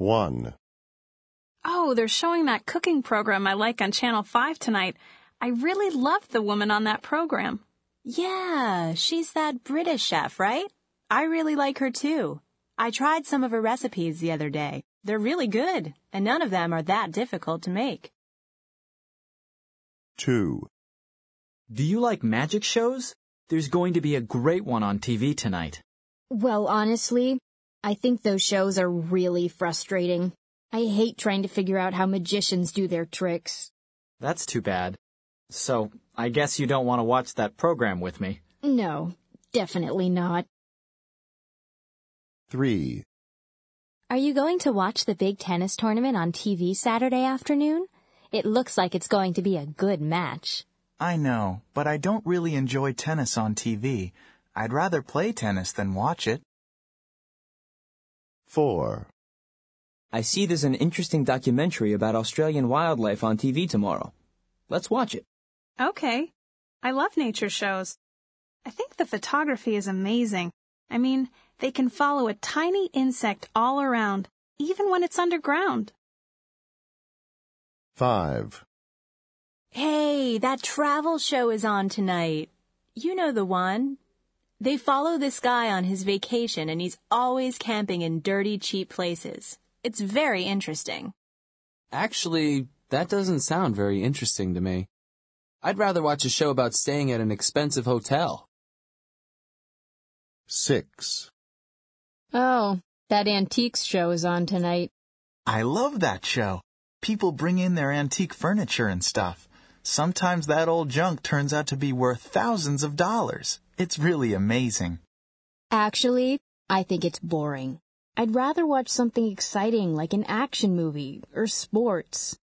1. Oh, they're showing that cooking program I like on Channel 5 tonight. I really loved the woman on that program. Yeah, she's that British chef, right? I really like her too. I tried some of her recipes the other day. They're really good, and none of them are that difficult to make. 2. Do you like magic shows? There's going to be a great one on TV tonight. Well, honestly, I think those shows are really frustrating. I hate trying to figure out how magicians do their tricks. That's too bad. So, I guess you don't want to watch that program with me. No, definitely not. 3. Are you going to watch the big tennis tournament on TV Saturday afternoon? It looks like it's going to be a good match. I know, but I don't really enjoy tennis on TV. I'd rather play tennis than watch it. 4. I see there's an interesting documentary about Australian wildlife on TV tomorrow. Let's watch it. Okay. I love nature shows. I think the photography is amazing. I mean, they can follow a tiny insect all around, even when it's underground. 5. Hey, that travel show is on tonight. You know the one. They follow this guy on his vacation and he's always camping in dirty, cheap places. It's very interesting. Actually, that doesn't sound very interesting to me. I'd rather watch a show about staying at an expensive hotel. 6. Oh, that antiques show is on tonight. I love that show. People bring in their antique furniture and stuff. Sometimes that old junk turns out to be worth thousands of dollars. It's really amazing. Actually, I think it's boring. I'd rather watch something exciting like an action movie or sports.